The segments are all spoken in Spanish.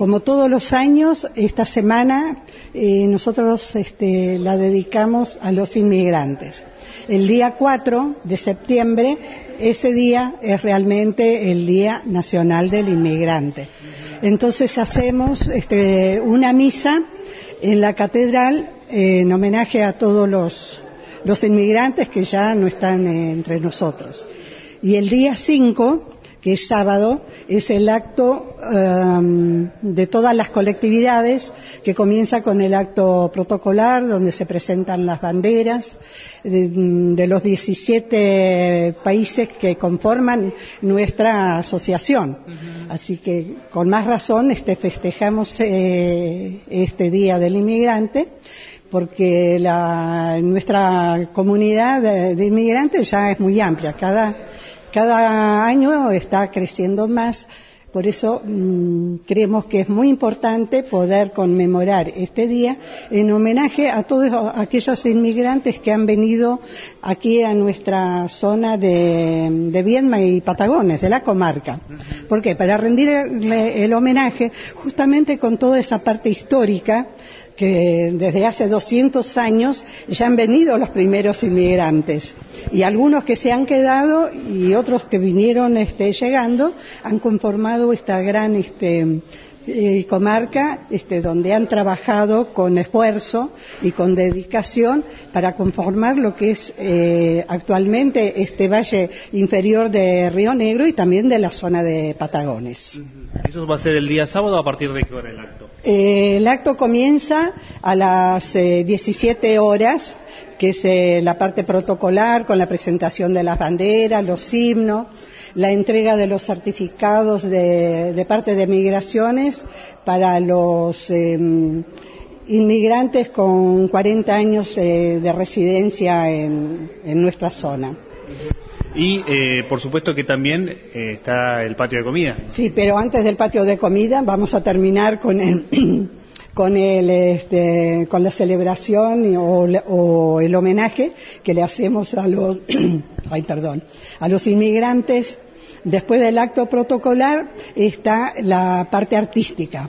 Como todos los años, esta semana eh, nosotros este, la dedicamos a los inmigrantes. El día 4 de septiembre, ese día es realmente el Día Nacional del Inmigrante. Entonces hacemos este, una misa en la catedral en homenaje a todos los, los inmigrantes que ya no están eh, entre nosotros. Y el día 5 que es sábado, es el acto um, de todas las colectividades, que comienza con el acto protocolar, donde se presentan las banderas de, los 17 países que conforman nuestra asociación. Así que, con más razón, este, festejamos eh, este Día del Inmigrante porque la, nuestra comunidad de, de, inmigrantes ya es muy amplia. Cada, cada año está creciendo más, por eso mmm, creemos que es muy importante poder conmemorar este día en homenaje a todos aquellos inmigrantes que han venido aquí a nuestra zona de, de Viedma y Patagones, de la comarca. ¿Por qué? Para rendirle el homenaje justamente con toda esa parte histórica que desde hace 200 años ya han venido los primeros inmigrantes. Y algunos que se han quedado y otros que vinieron este, llegando han conformado esta gran este, eh, comarca este, donde han trabajado con esfuerzo y con dedicación para conformar lo que es eh, actualmente este valle inferior de Río Negro y también de la zona de Patagones. ¿Eso va a ser el día sábado a partir de qué hora el acto? Eh, el acto comienza a las eh, 17 horas, que es eh, la parte protocolar con la presentación de las banderas, los himnos, la entrega de los certificados de, de parte de migraciones para los eh, inmigrantes con 40 años eh, de residencia en, en nuestra zona. Y eh, por supuesto que también eh, está el patio de comida. Sí, pero antes del patio de comida vamos a terminar con el, con, el, este, con la celebración o, o, el homenaje que le hacemos a los, ay, perdón, a los inmigrantes. Después del acto protocolar está la parte artística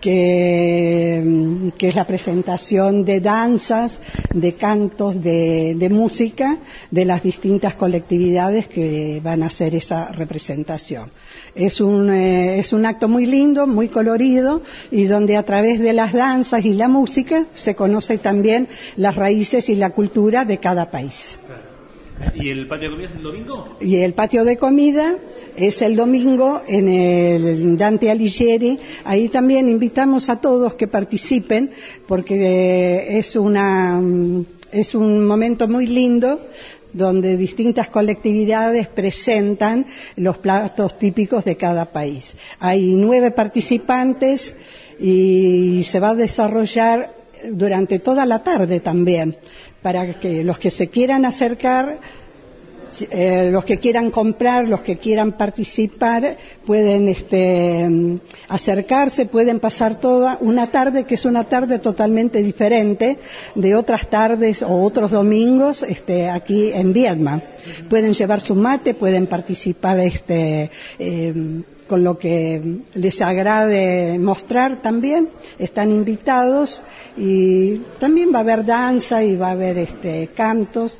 que, es la presentación de danzas, de cantos, de, de, música de las distintas colectividades que van a hacer esa representación. Es un, eh, es un acto muy lindo, muy colorido y donde a través de las danzas y la música se conoce también las raíces y la cultura de cada país. ¿Y el patio de comida es el domingo? Y el patio de comida es el domingo en el Dante Alighieri. Ahí también invitamos a todos que participen porque es, una, es un momento muy lindo donde distintas colectividades presentan los platos típicos de cada país. Hay nueve participantes y se va a desarrollar durante toda la tarde también para que los que se quieran acercar, eh, los que quieran comprar, los que quieran participar, pueden este, acercarse, pueden pasar toda una tarde que es una tarde totalmente diferente de otras tardes o otros domingos este, aquí en Viedma. Pueden llevar su mate, pueden participar este, eh, con lo que les agrade mostrar también, están invitados y también va a haber danza y va a haber este, cantos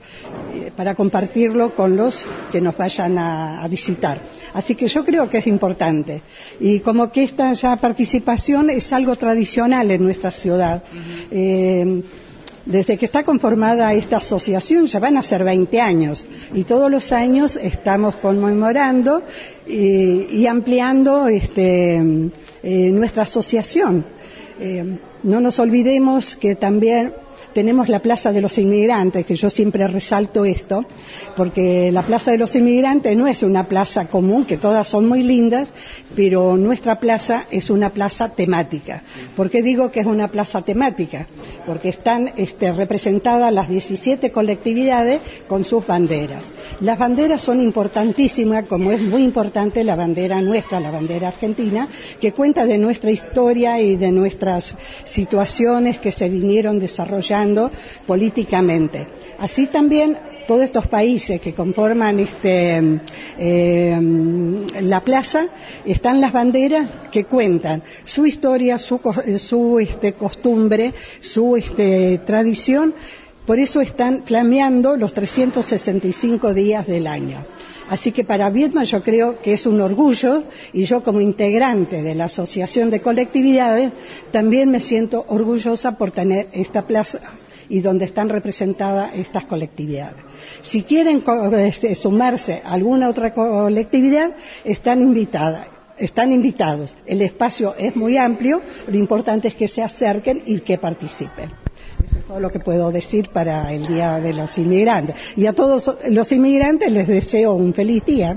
eh, para compartirlo con los que nos vayan a, a, visitar. Así que yo creo que es importante. Y como que esta ya participación es algo tradicional en nuestra ciudad. Uh -huh. eh, desde que está conformada esta asociación ya van a ser 20 años y todos los años estamos conmemorando y, y ampliando este, eh, nuestra asociación. Eh, no nos olvidemos que también tenemos la Plaza de los Inmigrantes, que yo siempre resalto esto, porque la Plaza de los Inmigrantes no es una plaza común, que todas son muy lindas, pero nuestra plaza es una plaza temática. ¿Por qué digo que es una plaza temática? Porque están este, representadas las 17 colectividades con sus banderas. Las banderas son importantísimas, como es muy importante la bandera nuestra, la bandera argentina, que cuenta de nuestra historia y de nuestras situaciones que se vinieron desarrollando políticamente. Así también todos estos países que conforman este, eh, la plaza están las banderas que cuentan su historia, su, su este, costumbre, su este, tradición. Por eso están flameando los 365 días del año. Así que para Vietma yo creo que es un orgullo y yo como integrante de la Asociación de Colectividades también me siento orgullosa por tener esta plaza y donde están representadas estas colectividades. Si quieren este, sumarse a alguna otra colectividad, están. Están invitados. El espacio es muy amplio, lo importante es que se acerquen y que participen. Todo lo que puedo decir para el Día de los Inmigrantes. Y a todos los inmigrantes les deseo un feliz día.